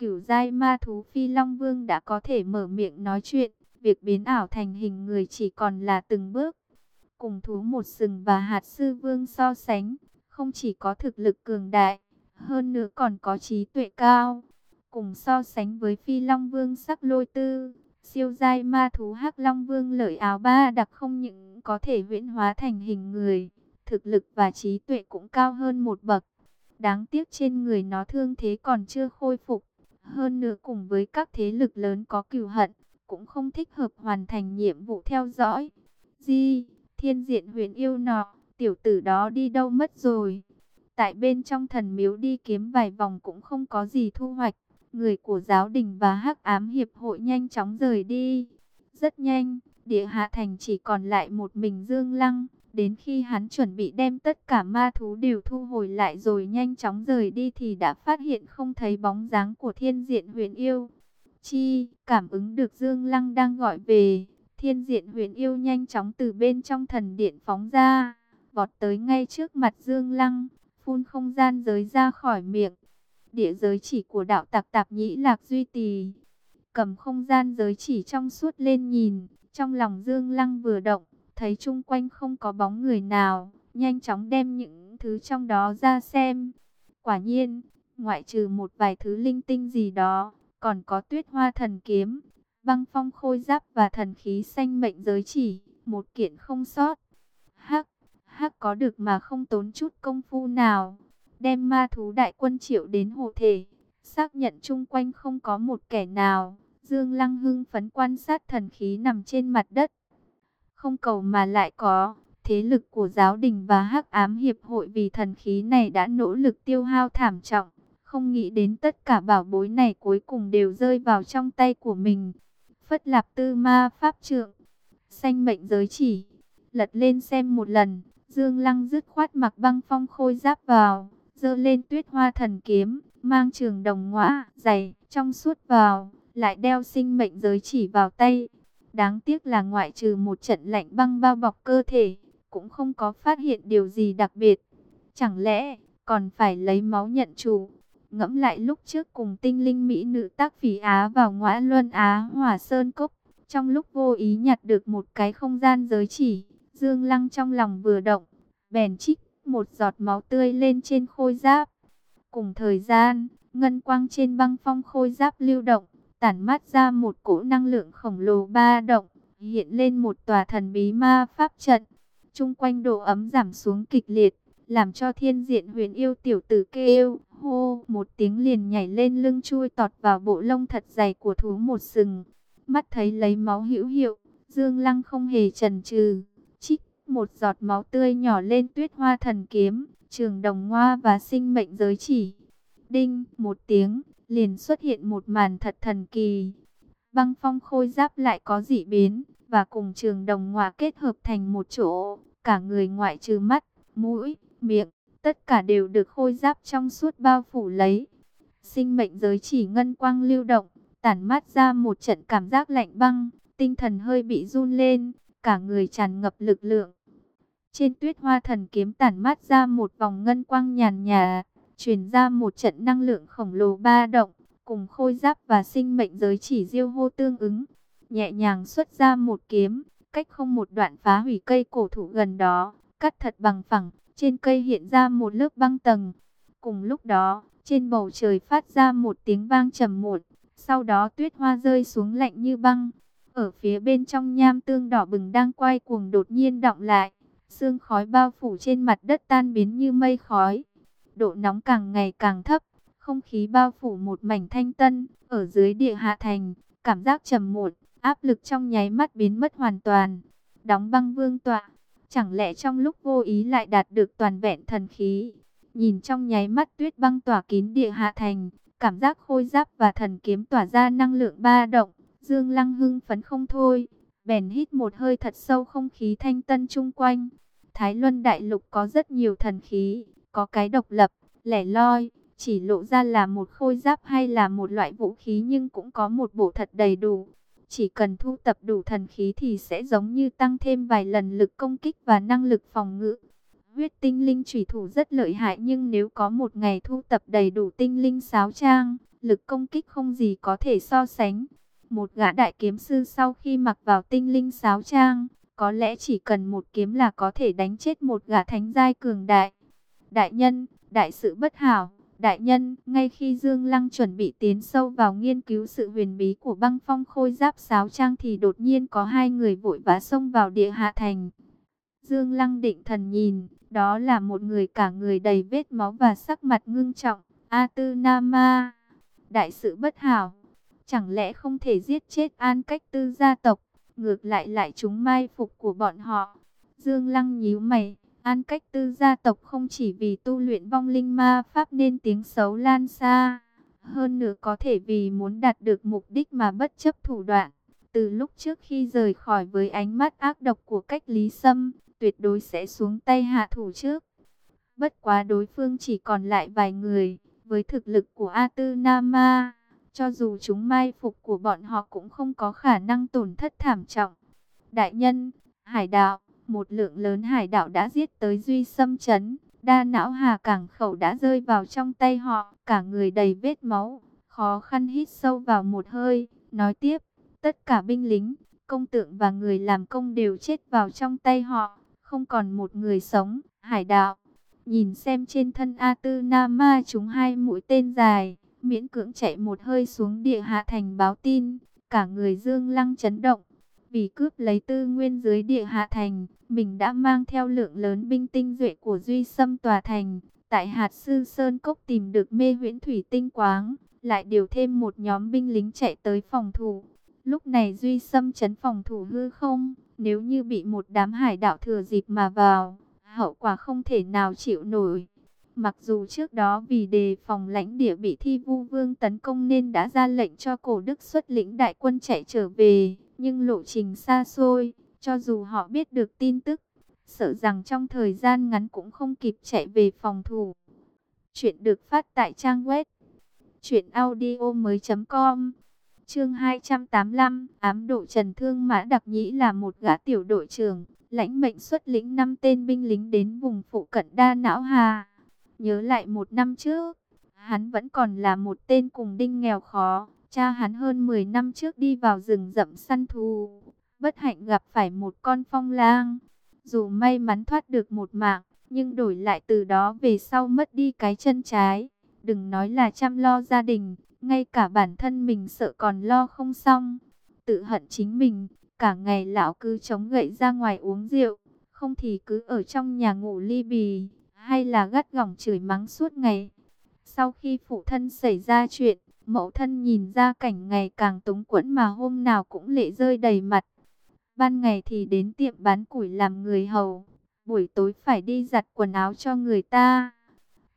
Cửu giai ma thú Phi Long Vương đã có thể mở miệng nói chuyện, việc biến ảo thành hình người chỉ còn là từng bước. Cùng thú một sừng và hạt sư vương so sánh, không chỉ có thực lực cường đại, hơn nữa còn có trí tuệ cao. Cùng so sánh với Phi Long Vương sắc lôi tư, siêu giai ma thú Hắc Long Vương lợi áo ba đặc không những có thể huyễn hóa thành hình người, thực lực và trí tuệ cũng cao hơn một bậc. Đáng tiếc trên người nó thương thế còn chưa khôi phục, hơn nữa cùng với các thế lực lớn có cừu hận, cũng không thích hợp hoàn thành nhiệm vụ theo dõi. Di, thiên diện huyền yêu nọ, tiểu tử đó đi đâu mất rồi? Tại bên trong thần miếu đi kiếm vài vòng cũng không có gì thu hoạch. Người của giáo đình và hắc ám hiệp hội nhanh chóng rời đi. Rất nhanh, địa hạ thành chỉ còn lại một mình Dương Lăng. Đến khi hắn chuẩn bị đem tất cả ma thú đều thu hồi lại rồi nhanh chóng rời đi thì đã phát hiện không thấy bóng dáng của thiên diện huyền yêu. Chi, cảm ứng được Dương Lăng đang gọi về, thiên diện huyền yêu nhanh chóng từ bên trong thần điện phóng ra, vọt tới ngay trước mặt Dương Lăng, phun không gian giới ra khỏi miệng. Địa giới chỉ của đạo tặc tạp nhĩ lạc duy tỳ, cầm không gian giới chỉ trong suốt lên nhìn, trong lòng Dương Lăng vừa động, thấy chung quanh không có bóng người nào, nhanh chóng đem những thứ trong đó ra xem. Quả nhiên, ngoại trừ một vài thứ linh tinh gì đó, còn có tuyết hoa thần kiếm, băng phong khôi giáp và thần khí xanh mệnh giới chỉ, một kiện không sót. Hắc, hắc có được mà không tốn chút công phu nào, đem ma thú đại quân triệu đến hồ thể, xác nhận chung quanh không có một kẻ nào. Dương Lăng hưng phấn quan sát thần khí nằm trên mặt đất. Không cầu mà lại có, thế lực của giáo đình và hắc ám hiệp hội vì thần khí này đã nỗ lực tiêu hao thảm trọng. Không nghĩ đến tất cả bảo bối này cuối cùng đều rơi vào trong tay của mình. Phất lạp tư ma pháp trượng. Xanh mệnh giới chỉ. Lật lên xem một lần. Dương Lăng dứt khoát mặc băng phong khôi giáp vào. Dơ lên tuyết hoa thần kiếm. Mang trường đồng ngõa dày trong suốt vào. Lại đeo sinh mệnh giới chỉ vào tay. Đáng tiếc là ngoại trừ một trận lạnh băng bao bọc cơ thể. Cũng không có phát hiện điều gì đặc biệt. Chẳng lẽ còn phải lấy máu nhận chủ Ngẫm lại lúc trước cùng tinh linh mỹ nữ tác phỉ Á vào ngõa luân Á hỏa sơn cốc. Trong lúc vô ý nhặt được một cái không gian giới chỉ, Dương Lăng trong lòng vừa động, bèn trích một giọt máu tươi lên trên khôi giáp. Cùng thời gian, ngân quang trên băng phong khôi giáp lưu động, tản mát ra một cỗ năng lượng khổng lồ ba động, hiện lên một tòa thần bí ma pháp trận. Trung quanh độ ấm giảm xuống kịch liệt, làm cho thiên diện huyền yêu tiểu tử kêu, hô, một tiếng liền nhảy lên lưng chui tọt vào bộ lông thật dày của thú một sừng. Mắt thấy lấy máu hữu hiệu, Dương Lăng không hề chần chừ, chích một giọt máu tươi nhỏ lên tuyết hoa thần kiếm, trường đồng hoa và sinh mệnh giới chỉ. Đinh, một tiếng, liền xuất hiện một màn thật thần kỳ. Băng phong khôi giáp lại có dị biến, và cùng trường đồng hòa kết hợp thành một chỗ, cả người ngoại trừ mắt, mũi, miệng, tất cả đều được khôi giáp trong suốt bao phủ lấy. Sinh mệnh giới chỉ ngân quang lưu động, tản mát ra một trận cảm giác lạnh băng, tinh thần hơi bị run lên, cả người tràn ngập lực lượng. Trên tuyết hoa thần kiếm tản mát ra một vòng ngân quang nhàn nhà, truyền ra một trận năng lượng khổng lồ ba động, cùng khôi giáp và sinh mệnh giới chỉ diêu hô tương ứng. Nhẹ nhàng xuất ra một kiếm, cách không một đoạn phá hủy cây cổ thụ gần đó, cắt thật bằng phẳng, trên cây hiện ra một lớp băng tầng. Cùng lúc đó, trên bầu trời phát ra một tiếng vang trầm muộn. Sau đó tuyết hoa rơi xuống lạnh như băng. Ở phía bên trong nham tương đỏ bừng đang quay cuồng đột nhiên động lại. Sương khói bao phủ trên mặt đất tan biến như mây khói. Độ nóng càng ngày càng thấp. Không khí bao phủ một mảnh thanh tân. Ở dưới địa hạ thành, cảm giác trầm muộn, áp lực trong nháy mắt biến mất hoàn toàn. Đóng băng vương tọa Chẳng lẽ trong lúc vô ý lại đạt được toàn vẹn thần khí? Nhìn trong nháy mắt tuyết băng tỏa kín địa hạ thành, cảm giác khôi giáp và thần kiếm tỏa ra năng lượng ba động, Dương Lăng hưng phấn không thôi, bèn hít một hơi thật sâu không khí thanh tân chung quanh. Thái Luân Đại Lục có rất nhiều thần khí, có cái độc lập, lẻ loi, chỉ lộ ra là một khôi giáp hay là một loại vũ khí nhưng cũng có một bộ thật đầy đủ. Chỉ cần thu tập đủ thần khí thì sẽ giống như tăng thêm vài lần lực công kích và năng lực phòng ngự. Huyết tinh linh trùy thủ rất lợi hại nhưng nếu có một ngày thu tập đầy đủ tinh linh sáo trang, lực công kích không gì có thể so sánh. Một gã đại kiếm sư sau khi mặc vào tinh linh sáo trang, có lẽ chỉ cần một kiếm là có thể đánh chết một gã thánh giai cường đại. Đại nhân, đại sự bất hảo, đại nhân, ngay khi Dương Lăng chuẩn bị tiến sâu vào nghiên cứu sự huyền bí của băng phong khôi giáp sáo trang thì đột nhiên có hai người vội vã xông vào địa hạ thành. Dương Lăng định thần nhìn, đó là một người cả người đầy vết máu và sắc mặt ngưng trọng, A Tư Nama. Đại sự bất hảo, chẳng lẽ không thể giết chết an cách tư gia tộc, ngược lại lại chúng mai phục của bọn họ. Dương Lăng nhíu mày, an cách tư gia tộc không chỉ vì tu luyện vong linh ma pháp nên tiếng xấu lan xa, hơn nữa có thể vì muốn đạt được mục đích mà bất chấp thủ đoạn. Từ lúc trước khi rời khỏi với ánh mắt ác độc của cách lý sâm, tuyệt đối sẽ xuống tay hạ thủ trước. Bất quá đối phương chỉ còn lại vài người, với thực lực của A Tư Nama, cho dù chúng mai phục của bọn họ cũng không có khả năng tổn thất thảm trọng. Đại nhân, hải đạo, một lượng lớn hải đạo đã giết tới Duy Sâm Trấn, đa não hà cảng khẩu đã rơi vào trong tay họ, cả người đầy vết máu, khó khăn hít sâu vào một hơi, nói tiếp, tất cả binh lính, công tượng và người làm công đều chết vào trong tay họ không còn một người sống, hải đạo. Nhìn xem trên thân A Tư Nam Ma chúng hai mũi tên dài, miễn cưỡng chạy một hơi xuống địa hạ thành báo tin, cả người Dương Lăng chấn động. Vì cướp lấy tư nguyên dưới địa hạ thành, mình đã mang theo lượng lớn binh tinh duệ của Duy Sâm tòa thành. Tại hạt sư Sơn Cốc tìm được mê huyễn thủy tinh quáng, lại điều thêm một nhóm binh lính chạy tới phòng thủ. Lúc này Duy Sâm chấn phòng thủ hư không, nếu như bị một đám hải đạo thừa dịp mà vào, hậu quả không thể nào chịu nổi. Mặc dù trước đó vì đề phòng lãnh địa bị thi vu vương tấn công nên đã ra lệnh cho cổ đức xuất lĩnh đại quân chạy trở về, nhưng lộ trình xa xôi, cho dù họ biết được tin tức, sợ rằng trong thời gian ngắn cũng không kịp chạy về phòng thủ. Chuyện được phát tại trang web chuyệnaudio mới.com Chương 285, ám độ Trần Thương Mã Đặc Nhĩ là một gã tiểu đội trưởng, lãnh mệnh xuất lĩnh năm tên binh lính đến vùng phụ cận Đa Não Hà. Nhớ lại một năm trước, hắn vẫn còn là một tên cùng đinh nghèo khó, cha hắn hơn 10 năm trước đi vào rừng rậm săn thú, bất hạnh gặp phải một con phong lang. Dù may mắn thoát được một mạng, nhưng đổi lại từ đó về sau mất đi cái chân trái. Đừng nói là chăm lo gia đình, ngay cả bản thân mình sợ còn lo không xong. Tự hận chính mình, cả ngày lão cứ chống gậy ra ngoài uống rượu, không thì cứ ở trong nhà ngủ ly bì, hay là gắt gỏng chửi mắng suốt ngày. Sau khi phụ thân xảy ra chuyện, mẫu thân nhìn ra cảnh ngày càng túng quẫn mà hôm nào cũng lệ rơi đầy mặt. Ban ngày thì đến tiệm bán củi làm người hầu, buổi tối phải đi giặt quần áo cho người ta.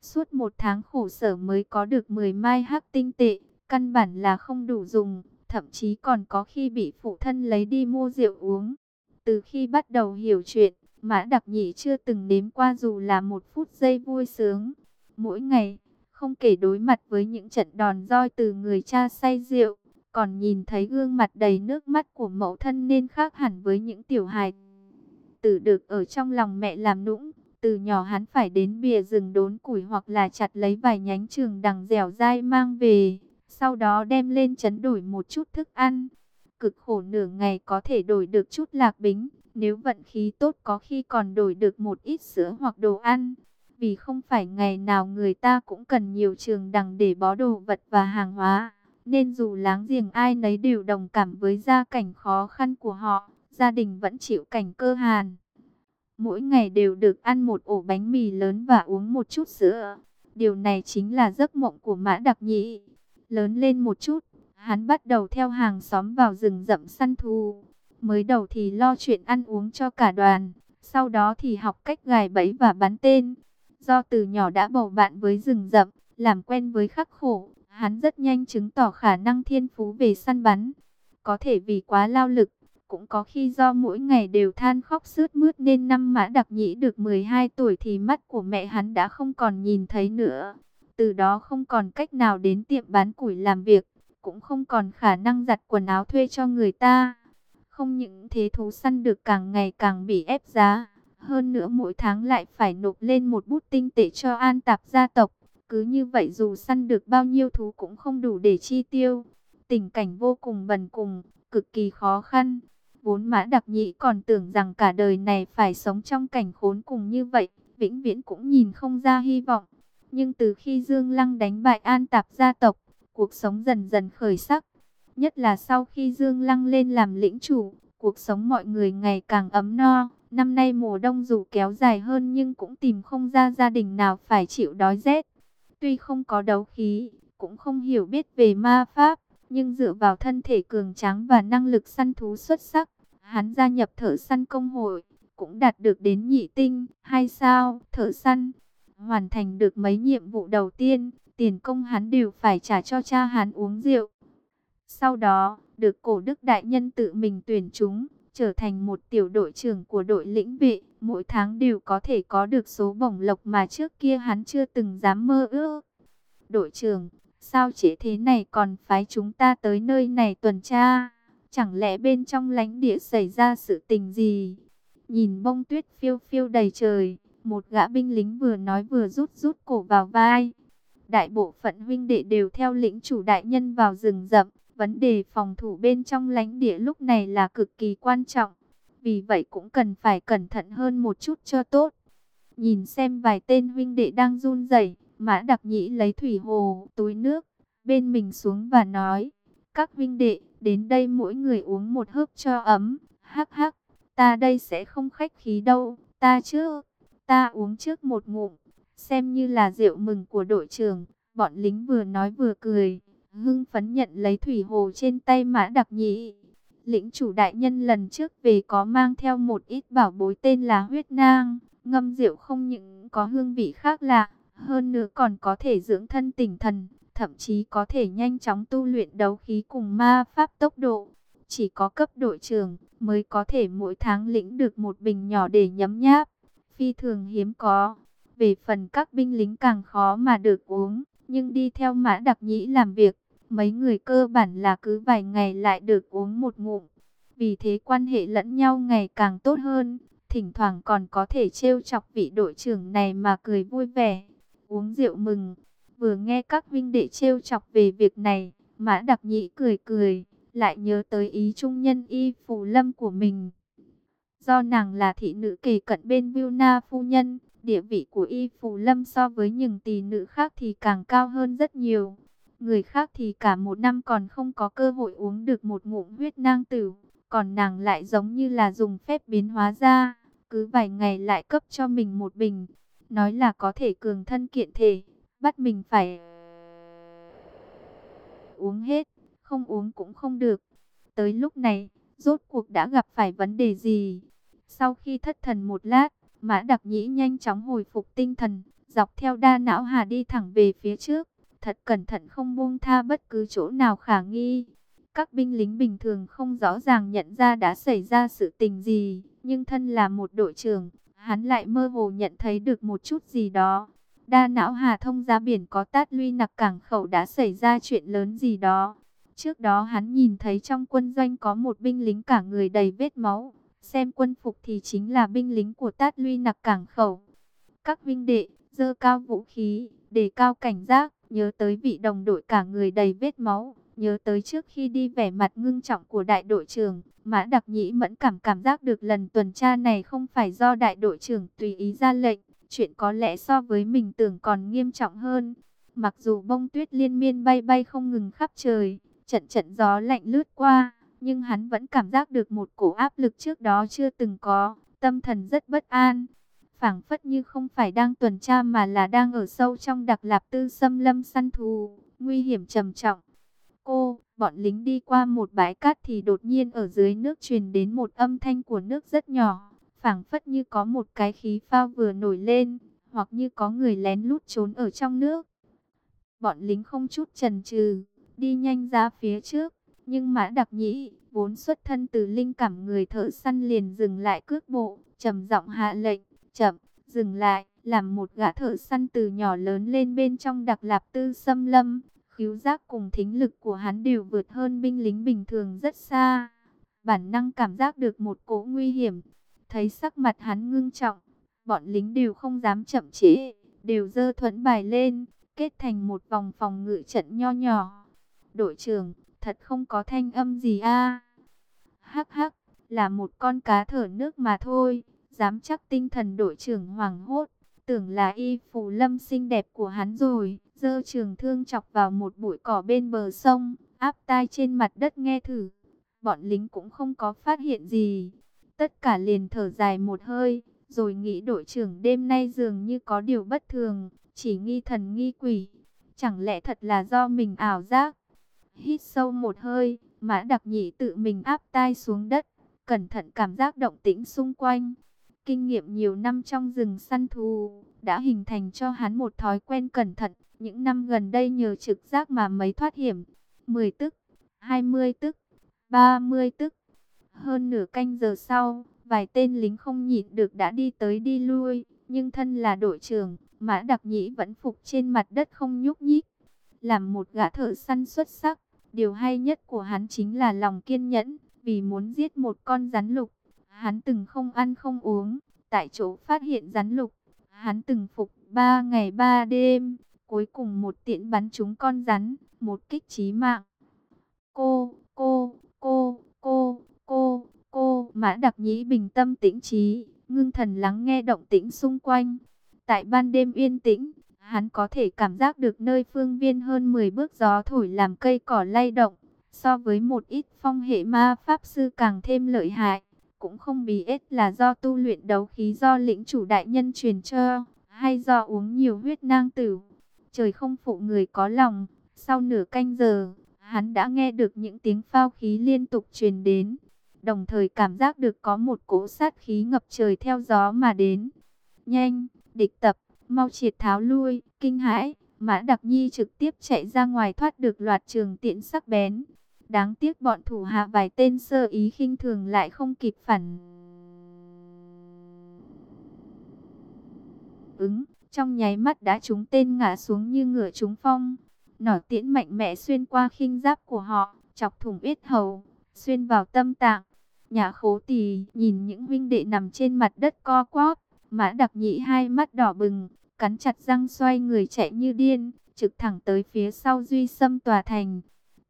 Suốt một tháng khổ sở mới có được 10 mai hắc tinh tệ, căn bản là không đủ dùng, thậm chí còn có khi bị phụ thân lấy đi mua rượu uống. Từ khi bắt đầu hiểu chuyện, Mã Đặc Nhị chưa từng nếm qua dù là một phút giây vui sướng. Mỗi ngày, không kể đối mặt với những trận đòn roi từ người cha say rượu, còn nhìn thấy gương mặt đầy nước mắt của mẫu thân nên khác hẳn với những tiểu hài tử được ở trong lòng mẹ làm nũng. Từ nhỏ hắn phải đến bìa rừng đốn củi hoặc là chặt lấy vài nhánh trường đằng dẻo dai mang về. Sau đó đem lên chấn đổi một chút thức ăn. Cực khổ nửa ngày có thể đổi được chút lạc bính. Nếu vận khí tốt có khi còn đổi được một ít sữa hoặc đồ ăn. Vì không phải ngày nào người ta cũng cần nhiều trường đằng để bó đồ vật và hàng hóa. Nên dù láng giềng ai nấy đều đồng cảm với gia cảnh khó khăn của họ, gia đình vẫn chịu cảnh cơ hàn mỗi ngày đều được ăn một ổ bánh mì lớn và uống một chút sữa. Điều này chính là giấc mộng của Mã Đặc Nhĩ. Lớn lên một chút, hắn bắt đầu theo hàng xóm vào rừng rậm săn thú. Mới đầu thì lo chuyện ăn uống cho cả đoàn, sau đó thì học cách gài bẫy và bắn tên. Do từ nhỏ đã bầu bạn với rừng rậm, làm quen với khắc khổ, hắn rất nhanh chứng tỏ khả năng thiên phú về săn bắn. Có thể vì quá lao lực, cũng có khi do mỗi ngày đều than khóc sướt mướt nên năm mã đặc nhĩ được 12 tuổi thì mắt của mẹ hắn đã không còn nhìn thấy nữa. Từ đó không còn cách nào đến tiệm bán củi làm việc, cũng không còn khả năng giặt quần áo thuê cho người ta. Không những thế thú săn được càng ngày càng bị ép giá, hơn nữa mỗi tháng lại phải nộp lên một bút tinh tệ cho an tạp gia tộc, cứ như vậy dù săn được bao nhiêu thú cũng không đủ để chi tiêu. Tình cảnh vô cùng bần cùng, cực kỳ khó khăn. Vốn mã đặc nhĩ còn tưởng rằng cả đời này phải sống trong cảnh khốn cùng như vậy, vĩnh viễn cũng nhìn không ra hy vọng. Nhưng từ khi Dương Lăng đánh bại an tạp gia tộc, cuộc sống dần dần khởi sắc. Nhất là sau khi Dương Lăng lên làm lĩnh chủ, cuộc sống mọi người ngày càng ấm no. Năm nay mùa đông dù kéo dài hơn nhưng cũng tìm không ra gia đình nào phải chịu đói rét. Tuy không có đấu khí, cũng không hiểu biết về ma pháp, nhưng dựa vào thân thể cường tráng và năng lực săn thú xuất sắc, hắn gia nhập thợ săn công hội, cũng đạt được đến nhị tinh, hay sao, thợ săn. Hoàn thành được mấy nhiệm vụ đầu tiên, tiền công hắn đều phải trả cho cha hắn uống rượu. Sau đó, được cổ đức đại nhân tự mình tuyển chúng, trở thành một tiểu đội trưởng của đội lĩnh vệ, mỗi tháng đều có thể có được số bổng lộc mà trước kia hắn chưa từng dám mơ ước. Đội trưởng, sao chế thế này còn phái chúng ta tới nơi này tuần tra? Chẳng lẽ bên trong lãnh địa xảy ra sự tình gì? Nhìn bông tuyết phiêu phiêu đầy trời, một gã binh lính vừa nói vừa rút rút cổ vào vai. Đại bộ phận huynh đệ đều theo lĩnh chủ đại nhân vào rừng rậm, Vấn đề phòng thủ bên trong lãnh địa lúc này là cực kỳ quan trọng. Vì vậy cũng cần phải cẩn thận hơn một chút cho tốt. Nhìn xem vài tên huynh đệ đang run rẩy, Mã Đặc Nhĩ lấy thủy hồ, túi nước, bên mình xuống và nói. Các huynh đệ, đến đây mỗi người uống một hớp cho ấm. Hắc hắc, ta đây sẽ không khách khí đâu, ta trước, ta uống trước một ngụm. Xem như là rượu mừng của đội trưởng, bọn lính vừa nói vừa cười hưng phấn nhận lấy thủy hồ trên tay mã đặc nhĩ. Lĩnh chủ đại nhân lần trước về có mang theo một ít bảo bối tên là huyết nang, ngâm rượu không những có hương vị khác lạ, hơn nữa còn có thể dưỡng thân tỉnh thần, thậm chí có thể nhanh chóng tu luyện đấu khí cùng ma pháp tốc độ. Chỉ có cấp đội trưởng mới có thể mỗi tháng lĩnh được một bình nhỏ để nhấm nháp, phi thường hiếm có. Về phần các binh lính càng khó mà được uống, nhưng đi theo mã đặc nhĩ làm việc, Mấy người cơ bản là cứ vài ngày lại được uống một ngụm. Vì thế quan hệ lẫn nhau ngày càng tốt hơn. Thỉnh thoảng còn có thể trêu chọc vị đội trưởng này mà cười vui vẻ. Uống rượu mừng. Vừa nghe các huynh đệ trêu chọc về việc này. Mã đặc nhĩ cười cười. Lại nhớ tới ý trung nhân y phù lâm của mình. Do nàng là thị nữ kề cận bên viu na phu nhân, địa vị của y phù lâm so với những tỷ nữ khác thì càng cao hơn rất nhiều. Người khác thì cả một năm còn không có cơ hội uống được một ngụm huyết nang tử. Còn nàng lại giống như là dùng phép biến hóa ra. Cứ vài ngày lại cấp cho mình một bình. Nói là có thể cường thân kiện thể. Bắt mình phải uống hết. Không uống cũng không được. Tới lúc này, rốt cuộc đã gặp phải vấn đề gì? Sau khi thất thần một lát, Mã Đặc Nhĩ nhanh chóng hồi phục tinh thần, dọc theo đa não hà đi thẳng về phía trước thật cẩn thận không buông tha bất cứ chỗ nào khả nghi. Các binh lính bình thường không rõ ràng nhận ra đã xảy ra sự tình gì, nhưng thân là một đội trưởng, hắn lại mơ hồ nhận thấy được một chút gì đó. Đa não Hà Thông ra biển có tát luy nặc cảng khẩu đã xảy ra chuyện lớn gì đó. Trước đó hắn nhìn thấy trong quân doanh có một binh lính cả người đầy vết máu. Xem quân phục thì chính là binh lính của tát luy nặc cảng khẩu. Các vinh đệ, dơ cao vũ khí, đề cao cảnh giác, nhớ tới vị đồng đội cả người đầy vết máu, nhớ tới trước khi đi vẻ mặt ngưng trọng của đại đội trưởng, Mã Đặc Nhĩ mẫn cảm cảm giác được lần tuần tra này không phải do đại đội trưởng tùy ý ra lệnh, chuyện có lẽ so với mình tưởng còn nghiêm trọng hơn. Mặc dù bông tuyết liên miên bay bay không ngừng khắp trời, trận trận gió lạnh lướt qua, nhưng hắn vẫn cảm giác được một cổ áp lực trước đó chưa từng có, tâm thần rất bất an phảng phất như không phải đang tuần tra mà là đang ở sâu trong đặc lạp tư xâm lâm săn thú, nguy hiểm trầm trọng. Cô, bọn lính đi qua một bãi cát thì đột nhiên ở dưới nước truyền đến một âm thanh của nước rất nhỏ, phảng phất như có một cái khí phao vừa nổi lên, hoặc như có người lén lút trốn ở trong nước. Bọn lính không chút chần chừ, đi nhanh ra phía trước, nhưng mã đặc nhĩ, vốn xuất thân từ linh cảm người thợ săn liền dừng lại cước bộ, trầm giọng hạ lệnh chậm, dừng lại, làm một gã thợ săn từ nhỏ lớn lên bên trong đặc lạp tư xâm lâm. Khíu giác cùng thính lực của hắn đều vượt hơn binh lính bình thường rất xa. Bản năng cảm giác được một cỗ nguy hiểm. Thấy sắc mặt hắn ngưng trọng, bọn lính đều không dám chậm trễ, đều dơ thuẫn bài lên, kết thành một vòng phòng ngự trận nho nhỏ. Đội trưởng, thật không có thanh âm gì a. Hắc hắc, là một con cá thở nước mà thôi, dám chắc tinh thần đội trưởng hoàng hốt, tưởng là y phù lâm xinh đẹp của hắn rồi, dơ trường thương chọc vào một bụi cỏ bên bờ sông, áp tai trên mặt đất nghe thử. Bọn lính cũng không có phát hiện gì, tất cả liền thở dài một hơi, rồi nghĩ đội trưởng đêm nay dường như có điều bất thường, chỉ nghi thần nghi quỷ. Chẳng lẽ thật là do mình ảo giác? Hít sâu một hơi, mã đặc nhị tự mình áp tai xuống đất, cẩn thận cảm giác động tĩnh xung quanh. Kinh nghiệm nhiều năm trong rừng săn thú, đã hình thành cho hắn một thói quen cẩn thận. Những năm gần đây nhờ trực giác mà mấy thoát hiểm. 10 tức, 20 tức, 30 tức. Hơn nửa canh giờ sau, vài tên lính không nhịn được đã đi tới đi lui. Nhưng thân là đội trưởng, Mã Đặc Nhĩ vẫn phục trên mặt đất không nhúc nhích. Làm một gã thợ săn xuất sắc, điều hay nhất của hắn chính là lòng kiên nhẫn. Vì muốn giết một con rắn lục, hắn từng không ăn không uống, tại chỗ phát hiện rắn lục. Hắn từng phục 3 ngày 3 đêm, cuối cùng một tiện bắn trúng con rắn, một kích chí mạng. Cô, cô, cô, cô, cô, cô, mã đặc nhĩ bình tâm tĩnh trí, ngưng thần lắng nghe động tĩnh xung quanh. Tại ban đêm yên tĩnh, hắn có thể cảm giác được nơi phương viên hơn 10 bước gió thổi làm cây cỏ lay động. So với một ít phong hệ ma pháp sư càng thêm lợi hại, cũng không bí ết là do tu luyện đấu khí do lĩnh chủ đại nhân truyền cho, hay do uống nhiều huyết nang tử. Trời không phụ người có lòng, sau nửa canh giờ, hắn đã nghe được những tiếng phao khí liên tục truyền đến, đồng thời cảm giác được có một cỗ sát khí ngập trời theo gió mà đến. Nhanh, địch tập, mau triệt tháo lui, kinh hãi, Mã Đặc Nhi trực tiếp chạy ra ngoài thoát được loạt trường tiện sắc bén. Đáng tiếc bọn thủ hạ vài tên sơ ý khinh thường lại không kịp phản. Ứng, trong nháy mắt đã trúng tên ngã xuống như ngựa trúng phong. Nỏ tiễn mạnh mẽ xuyên qua khinh giáp của họ, chọc thủng yết hầu, xuyên vào tâm tạng. Nhà khố tỳ nhìn những huynh đệ nằm trên mặt đất co quắp, mã đặc nhị hai mắt đỏ bừng, cắn chặt răng xoay người chạy như điên, trực thẳng tới phía sau duy xâm tòa thành.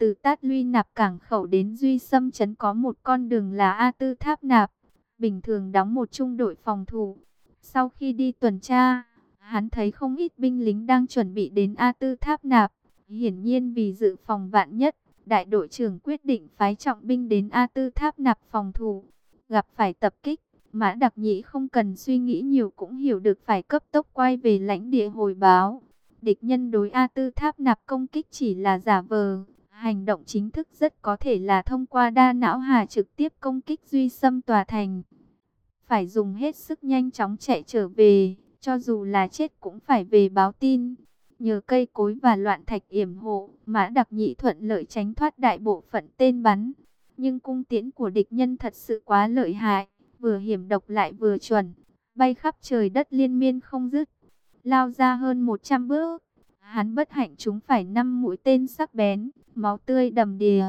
Từ Tát Luy Nạp cảng khẩu đến Duy Sâm Trấn có một con đường là A Tư Tháp Nạp, bình thường đóng một trung đội phòng thủ. Sau khi đi tuần tra, hắn thấy không ít binh lính đang chuẩn bị đến A Tư Tháp Nạp. Hiển nhiên vì dự phòng vạn nhất, đại đội trưởng quyết định phái trọng binh đến A Tư Tháp Nạp phòng thủ. Gặp phải tập kích, Mã Đặc Nhĩ không cần suy nghĩ nhiều cũng hiểu được phải cấp tốc quay về lãnh địa hồi báo. Địch nhân đối A Tư Tháp Nạp công kích chỉ là giả vờ Hành động chính thức rất có thể là thông qua đa não hà trực tiếp công kích duy xâm tòa thành. Phải dùng hết sức nhanh chóng chạy trở về, cho dù là chết cũng phải về báo tin. Nhờ cây cối và loạn thạch yểm hộ, mã đặc nhị thuận lợi tránh thoát đại bộ phận tên bắn. Nhưng cung tiễn của địch nhân thật sự quá lợi hại, vừa hiểm độc lại vừa chuẩn, bay khắp trời đất liên miên không dứt. Lao ra hơn 100 bước, Hắn bất hạnh chúng phải năm mũi tên sắc bén, máu tươi đầm đìa.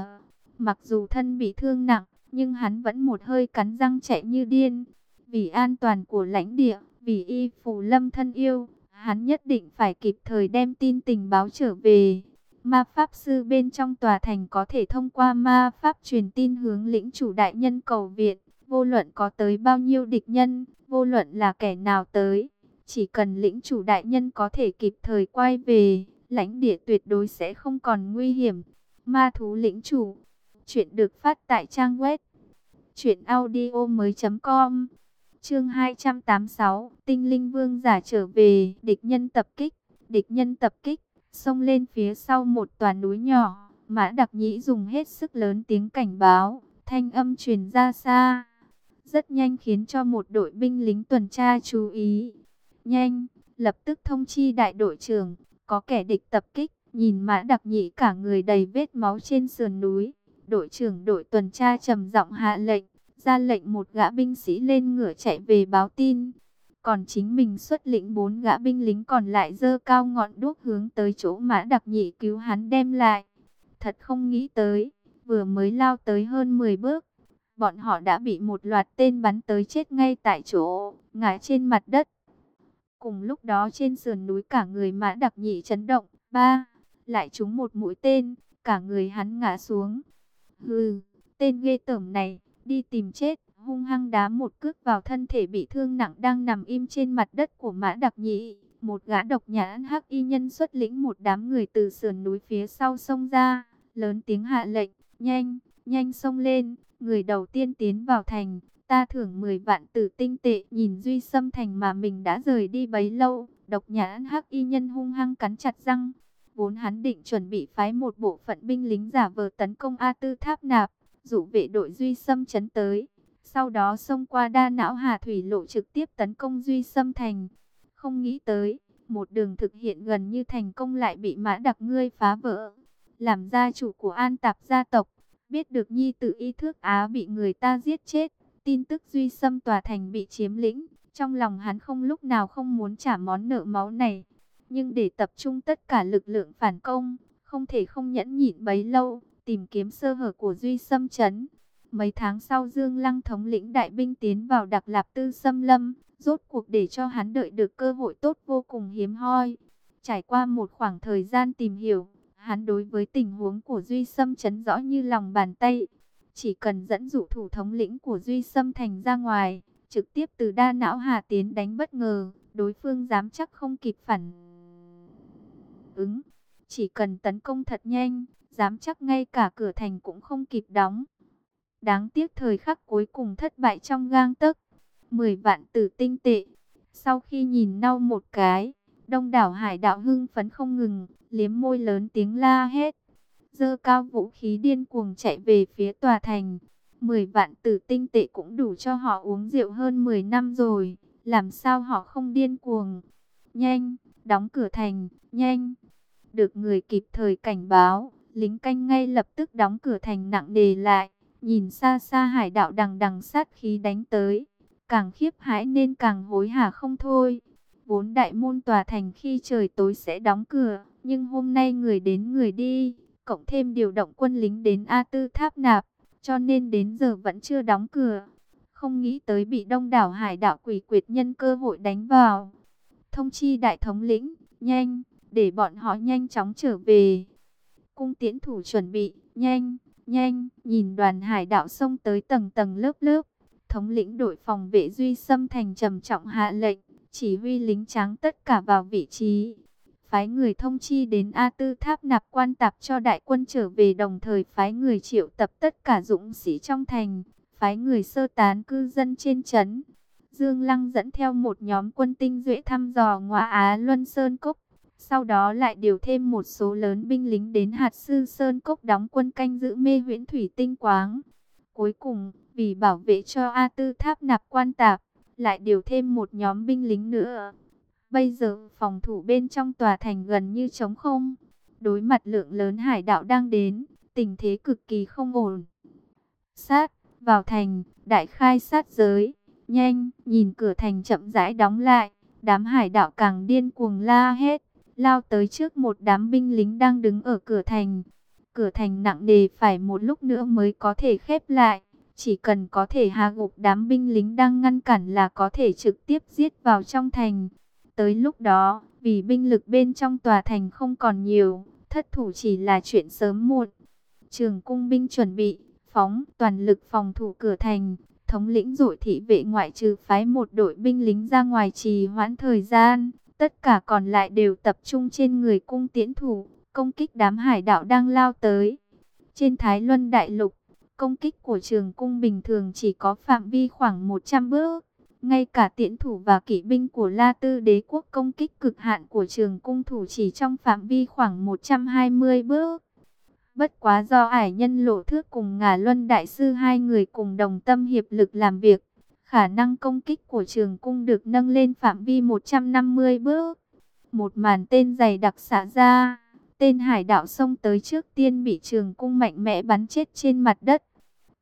Mặc dù thân bị thương nặng, nhưng hắn vẫn một hơi cắn răng chạy như điên. Vì an toàn của lãnh địa, vì y phù lâm thân yêu, hắn nhất định phải kịp thời đem tin tình báo trở về. Ma Pháp Sư bên trong tòa thành có thể thông qua ma Pháp truyền tin hướng lĩnh chủ đại nhân cầu viện. Vô luận có tới bao nhiêu địch nhân, vô luận là kẻ nào tới, chỉ cần lĩnh chủ đại nhân có thể kịp thời quay về, lãnh địa tuyệt đối sẽ không còn nguy hiểm. Ma thú lĩnh chủ. Chuyện được phát tại trang web. Chuyện audio mới com. Chương 286. Tinh linh vương giả trở về. Địch nhân tập kích. Địch nhân tập kích. Xông lên phía sau một tòa núi nhỏ. Mã đặc nhĩ dùng hết sức lớn tiếng cảnh báo. Thanh âm truyền ra xa. Rất nhanh khiến cho một đội binh lính tuần tra chú ý Nhanh, lập tức thông chi đại đội trưởng, có kẻ địch tập kích, nhìn mã đặc nhị cả người đầy vết máu trên sườn núi. Đội trưởng đội tuần tra trầm giọng hạ lệnh, ra lệnh một gã binh sĩ lên ngựa chạy về báo tin. Còn chính mình xuất lĩnh bốn gã binh lính còn lại dơ cao ngọn đuốc hướng tới chỗ mã đặc nhị cứu hắn đem lại. Thật không nghĩ tới, vừa mới lao tới hơn 10 bước. Bọn họ đã bị một loạt tên bắn tới chết ngay tại chỗ, ngã trên mặt đất. Cùng lúc đó trên sườn núi cả người mã đặc nhị chấn động. Ba, lại trúng một mũi tên, cả người hắn ngã xuống. Hừ, tên ghê tởm này, đi tìm chết, hung hăng đá một cước vào thân thể bị thương nặng đang nằm im trên mặt đất của mã đặc nhị. Một gã độc nhãn hắc y nhân xuất lĩnh một đám người từ sườn núi phía sau sông ra, lớn tiếng hạ lệnh, nhanh, nhanh sông lên, người đầu tiên tiến vào thành, ta thưởng 10 vạn tử tinh tệ. Nhìn Duy Sâm thành mà mình đã rời đi bấy lâu, độc nhãn hắc y nhân hung hăng cắn chặt răng. Vốn hắn định chuẩn bị phái một bộ phận binh lính giả vờ tấn công A Tư Tháp Nạp, dụ vệ đội Duy Sâm chấn tới. Sau đó xông qua đa não Hà Thủy lộ trực tiếp tấn công Duy Sâm thành. Không nghĩ tới, một đường thực hiện gần như thành công lại bị mã đặc ngươi phá vỡ. Làm gia chủ của an tạp gia tộc, biết được nhi tự y thước Á bị người ta giết chết. Tin tức Duy xâm tòa thành bị chiếm lĩnh, trong lòng hắn không lúc nào không muốn trả món nợ máu này. Nhưng để tập trung tất cả lực lượng phản công, không thể không nhẫn nhịn bấy lâu, tìm kiếm sơ hở của Duy xâm chấn Mấy tháng sau Dương Lăng thống lĩnh đại binh tiến vào Đặc Lạp Tư xâm Lâm, rốt cuộc để cho hắn đợi được cơ hội tốt vô cùng hiếm hoi. Trải qua một khoảng thời gian tìm hiểu, hắn đối với tình huống của Duy Sâm chấn rõ như lòng bàn tay. Chỉ cần dẫn dụ thủ thống lĩnh của Duy Sâm Thành ra ngoài, trực tiếp từ đa não hà tiến đánh bất ngờ, đối phương dám chắc không kịp phản ứng. Chỉ cần tấn công thật nhanh, dám chắc ngay cả cửa thành cũng không kịp đóng. Đáng tiếc thời khắc cuối cùng thất bại trong gang tấc. 10 vạn tử tinh tệ. Sau khi nhìn nhau một cái, đông đảo hải đạo hưng phấn không ngừng, liếm môi lớn tiếng la hét. Dơ cao vũ khí điên cuồng chạy về phía tòa thành. 10 vạn tử tinh tệ cũng đủ cho họ uống rượu hơn 10 năm rồi. Làm sao họ không điên cuồng? Nhanh, đóng cửa thành, nhanh. Được người kịp thời cảnh báo, lính canh ngay lập tức đóng cửa thành nặng nề lại. Nhìn xa xa hải đạo đằng đằng sát khí đánh tới. Càng khiếp hãi nên càng hối hả không thôi. Vốn đại môn tòa thành khi trời tối sẽ đóng cửa. Nhưng hôm nay người đến người đi. Cộng thêm điều động quân lính đến A Tư Tháp Nạp. Cho nên đến giờ vẫn chưa đóng cửa. Không nghĩ tới bị đông đảo hải đạo quỷ quyệt nhân cơ hội đánh vào. Thông chi đại thống lĩnh, nhanh, để bọn họ nhanh chóng trở về. Cung tiễn thủ chuẩn bị, nhanh, nhanh, nhìn đoàn hải đạo xông tới tầng tầng lớp lớp. Thống lĩnh đội phòng vệ Duy Sâm Thành trầm trọng hạ lệnh, chỉ huy lính trắng tất cả vào vị trí. Phái người thông chi đến A Tư Tháp nạp quan tạp cho đại quân trở về đồng thời phái người triệu tập tất cả dũng sĩ trong thành, phái người sơ tán cư dân trên trấn. Dương Lăng dẫn theo một nhóm quân tinh duệ thăm dò ngoại Á Luân Sơn Cốc. Sau đó lại điều thêm một số lớn binh lính đến hạt sư Sơn Cốc đóng quân canh giữ mê huyễn thủy tinh quáng. Cuối cùng, vì bảo vệ cho A Tư Tháp nạp quan tạp, lại điều thêm một nhóm binh lính nữa. Bây giờ phòng thủ bên trong tòa thành gần như trống không. Đối mặt lượng lớn hải đạo đang đến, tình thế cực kỳ không ổn. Sát, vào thành, đại khai sát giới. Nhanh, nhìn cửa thành chậm rãi đóng lại. Đám hải đạo càng điên cuồng la hết. Lao tới trước một đám binh lính đang đứng ở cửa thành. Cửa thành nặng nề phải một lúc nữa mới có thể khép lại. Chỉ cần có thể hạ gục đám binh lính đang ngăn cản là có thể trực tiếp giết vào trong thành. Tới lúc đó, vì binh lực bên trong tòa thành không còn nhiều, thất thủ chỉ là chuyện sớm muộn. Trường cung binh chuẩn bị, phóng toàn lực phòng thủ cửa thành. Thống lĩnh dội thị vệ ngoại trừ phái một đội binh lính ra ngoài trì hoãn thời gian. Tất cả còn lại đều tập trung trên người cung tiễn thủ, công kích đám hải đạo đang lao tới. Trên Thái Luân Đại Lục, công kích của trường cung bình thường chỉ có phạm vi khoảng 100 bước. Ngay cả tiễn thủ và kỵ binh của La Tư đế quốc công kích cực hạn của trường cung thủ chỉ trong phạm vi khoảng 120 bước. Bất quá do ải nhân lộ thước cùng ngà luân đại sư hai người cùng đồng tâm hiệp lực làm việc. Khả năng công kích của trường cung được nâng lên phạm vi 150 bước. Một màn tên dày đặc xả ra. Tên hải đạo xông tới trước tiên bị trường cung mạnh mẽ bắn chết trên mặt đất.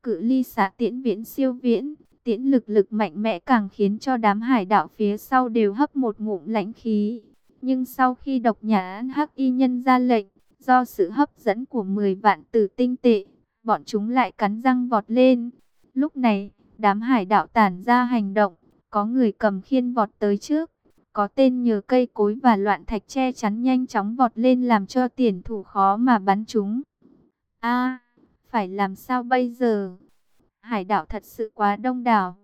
Cự ly xạ tiễn viễn siêu viễn, tiễn lực lực mạnh mẽ càng khiến cho đám hải đạo phía sau đều hấp một ngụm lãnh khí. Nhưng sau khi độc nhà hắc y nhân ra lệnh, do sự hấp dẫn của 10 vạn tử tinh tệ, bọn chúng lại cắn răng vọt lên. Lúc này, đám hải đạo tản ra hành động, có người cầm khiên vọt tới trước, có tên nhờ cây cối và loạn thạch che chắn nhanh chóng vọt lên làm cho tiền thủ khó mà bắn chúng. A, phải làm sao bây giờ? Hải đảo thật sự quá đông đảo,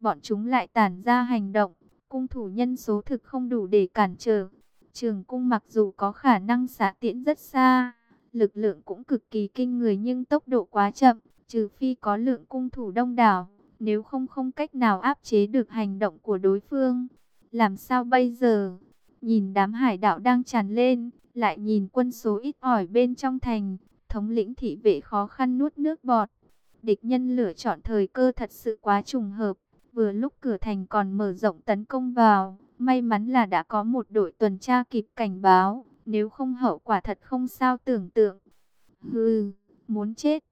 bọn chúng lại tản ra hành động, cung thủ nhân số thực không đủ để cản trở. Trường cung mặc dù có khả năng xả tiễn rất xa, lực lượng cũng cực kỳ kinh người nhưng tốc độ quá chậm, trừ phi có lượng cung thủ đông đảo, nếu không không cách nào áp chế được hành động của đối phương. Làm sao bây giờ? Nhìn đám hải đạo đang tràn lên, lại nhìn quân số ít ỏi bên trong thành, thống lĩnh thị vệ khó khăn nuốt nước bọt. Địch nhân lựa chọn thời cơ thật sự quá trùng hợp, vừa lúc cửa thành còn mở rộng tấn công vào, may mắn là đã có một đội tuần tra kịp cảnh báo, nếu không hậu quả thật không sao tưởng tượng. Hừ, muốn chết.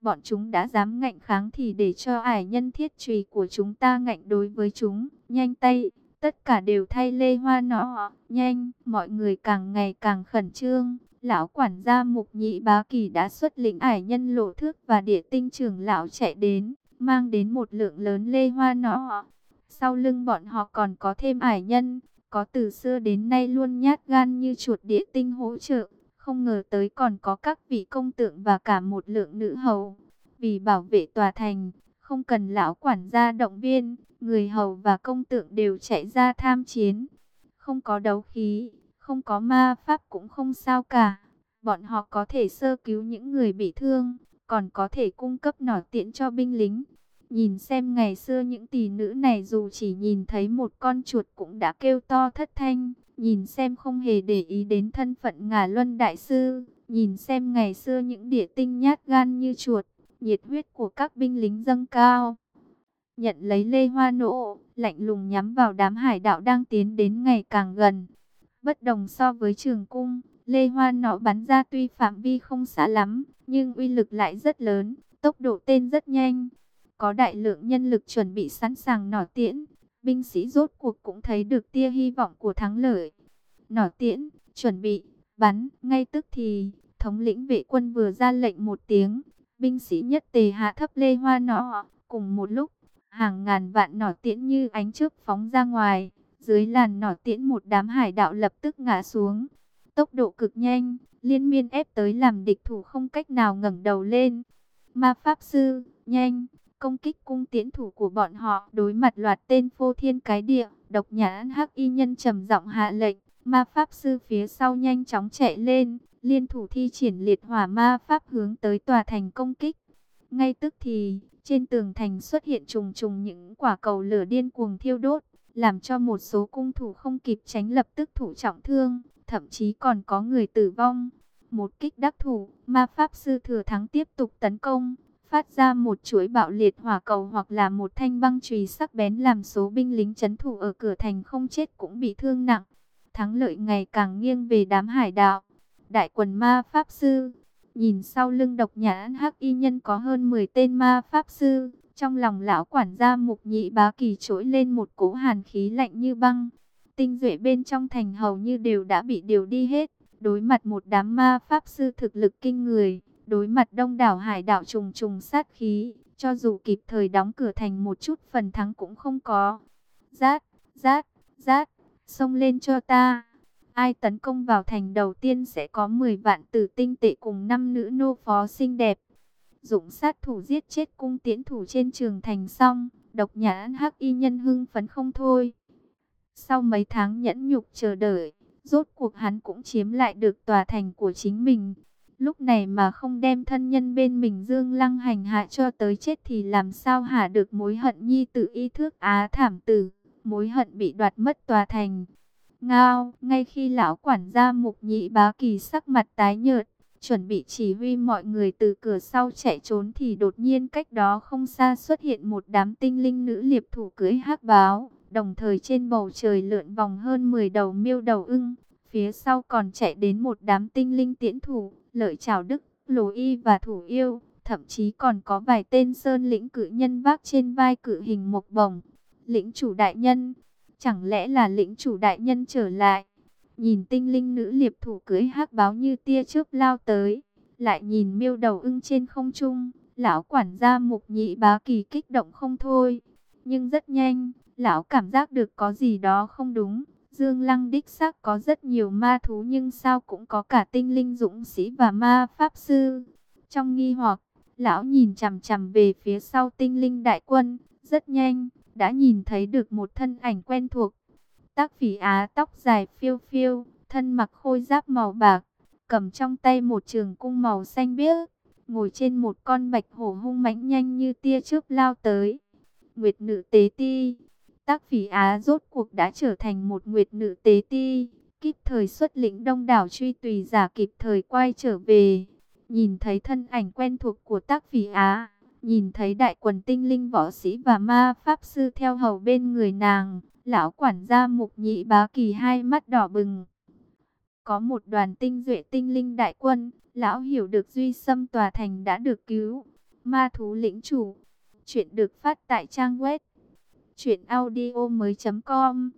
Bọn chúng đã dám ngạnh kháng thì để cho ải nhân thiết trùy của chúng ta ngạnh đối với chúng, nhanh tay. Tất cả đều thay lê hoa nọ, nhanh, mọi người càng ngày càng khẩn trương. Lão quản gia mục nhị bá kỳ đã xuất lĩnh ải nhân lộ thước và địa tinh trưởng lão chạy đến, mang đến một lượng lớn lê hoa nọ. Sau lưng bọn họ còn có thêm ải nhân, có từ xưa đến nay luôn nhát gan như chuột địa tinh hỗ trợ. Không ngờ tới còn có các vị công tượng và cả một lượng nữ hầu. Vì bảo vệ tòa thành, không cần lão quản gia động viên, người hầu và công tượng đều chạy ra tham chiến. Không có đấu khí, không có ma pháp cũng không sao cả. Bọn họ có thể sơ cứu những người bị thương, còn có thể cung cấp nỏ tiện cho binh lính. Nhìn xem ngày xưa những tỷ nữ này dù chỉ nhìn thấy một con chuột cũng đã kêu to thất thanh. Nhìn xem không hề để ý đến thân phận ngà luân đại sư. Nhìn xem ngày xưa những địa tinh nhát gan như chuột, nhiệt huyết của các binh lính dâng cao nhận lấy lê hoa nộ, lạnh lùng nhắm vào đám hải đạo đang tiến đến ngày càng gần. Bất đồng so với trường cung, lê hoa nọ bắn ra tuy phạm vi không xa lắm, nhưng uy lực lại rất lớn, tốc độ tên rất nhanh. Có đại lượng nhân lực chuẩn bị sẵn sàng nỏ tiễn, binh sĩ rốt cuộc cũng thấy được tia hy vọng của thắng lợi. Nỏ tiễn, chuẩn bị, bắn, ngay tức thì, thống lĩnh vệ quân vừa ra lệnh một tiếng, binh sĩ nhất tề hạ thấp lê hoa nọ, cùng một lúc hàng ngàn vạn nỏ tiễn như ánh trước phóng ra ngoài. Dưới làn nỏ tiễn một đám hải đạo lập tức ngã xuống. Tốc độ cực nhanh, liên miên ép tới làm địch thủ không cách nào ngẩng đầu lên. Ma Pháp Sư, nhanh, công kích cung tiễn thủ của bọn họ đối mặt loạt tên phô thiên cái địa. Độc nhãn hắc y nhân trầm giọng hạ lệnh, ma Pháp Sư phía sau nhanh chóng chạy lên. Liên thủ thi triển liệt hỏa ma Pháp hướng tới tòa thành công kích. Ngay tức thì, trên tường thành xuất hiện trùng trùng những quả cầu lửa điên cuồng thiêu đốt, làm cho một số cung thủ không kịp tránh lập tức thủ trọng thương, thậm chí còn có người tử vong. Một kích đắc thủ, ma pháp sư thừa thắng tiếp tục tấn công, phát ra một chuỗi bạo liệt hỏa cầu hoặc là một thanh băng chùy sắc bén làm số binh lính chấn thủ ở cửa thành không chết cũng bị thương nặng. Thắng lợi ngày càng nghiêng về đám hải đạo. Đại quần ma pháp sư Nhìn sau lưng độc nhãn hắc y nhân có hơn 10 tên ma pháp sư, trong lòng lão quản gia mục nhị bá kỳ trỗi lên một cỗ hàn khí lạnh như băng. Tinh duệ bên trong thành hầu như đều đã bị điều đi hết, đối mặt một đám ma pháp sư thực lực kinh người, đối mặt đông đảo hải đảo trùng trùng sát khí, cho dù kịp thời đóng cửa thành một chút phần thắng cũng không có. Rát, rát, rát, xông lên cho ta. Ai tấn công vào thành đầu tiên sẽ có 10 vạn tử tinh tệ cùng năm nữ nô phó xinh đẹp dụng sát thủ giết chết cung tiễn thủ trên trường thành xong, độc nhãn hắc y nhân hưng phấn không thôi. Sau mấy tháng nhẫn nhục chờ đợi, rốt cuộc hắn cũng chiếm lại được tòa thành của chính mình. Lúc này mà không đem thân nhân bên mình Dương Lăng hành hạ cho tới chết thì làm sao hả được mối hận nhi tự y thước á thảm tử, mối hận bị đoạt mất tòa thành. Ngao, ngay khi lão quản gia mục nhị bá kỳ sắc mặt tái nhợt, chuẩn bị chỉ huy mọi người từ cửa sau chạy trốn thì đột nhiên cách đó không xa xuất hiện một đám tinh linh nữ liệp thủ cưới hắc báo, đồng thời trên bầu trời lượn vòng hơn 10 đầu miêu đầu ưng, phía sau còn chạy đến một đám tinh linh tiễn thủ, lợi chào đức, lồ y và thủ yêu, thậm chí còn có vài tên sơn lĩnh cử nhân vác trên vai cử hình một bồng. Lĩnh chủ đại nhân, Chẳng lẽ là lĩnh chủ đại nhân trở lại? Nhìn tinh linh nữ liệp thủ cưới hắc báo như tia chớp lao tới. Lại nhìn miêu đầu ưng trên không trung. Lão quản gia mục nhị bá kỳ kích động không thôi. Nhưng rất nhanh, lão cảm giác được có gì đó không đúng. Dương Lăng đích xác có rất nhiều ma thú nhưng sao cũng có cả tinh linh dũng sĩ và ma pháp sư. Trong nghi hoặc, lão nhìn chằm chằm về phía sau tinh linh đại quân, rất nhanh, đã nhìn thấy được một thân ảnh quen thuộc. Tác phỉ á tóc dài phiêu phiêu, thân mặc khôi giáp màu bạc, cầm trong tay một trường cung màu xanh biếc, ngồi trên một con bạch hổ hung mãnh nhanh như tia chớp lao tới. Nguyệt nữ tế ti, tác phỉ Á rốt cuộc đã trở thành một nguyệt nữ tế ti, kịp thời xuất lĩnh đông đảo truy tùy giả kịp thời quay trở về. Nhìn thấy thân ảnh quen thuộc của tác phỉ Á, nhìn thấy đại quần tinh linh võ sĩ và ma pháp sư theo hầu bên người nàng, lão quản gia mục nhị bá kỳ hai mắt đỏ bừng. Có một đoàn tinh duệ tinh linh đại quân, lão hiểu được duy xâm tòa thành đã được cứu. Ma thú lĩnh chủ, chuyện được phát tại trang web truyệnaudiomoi.com.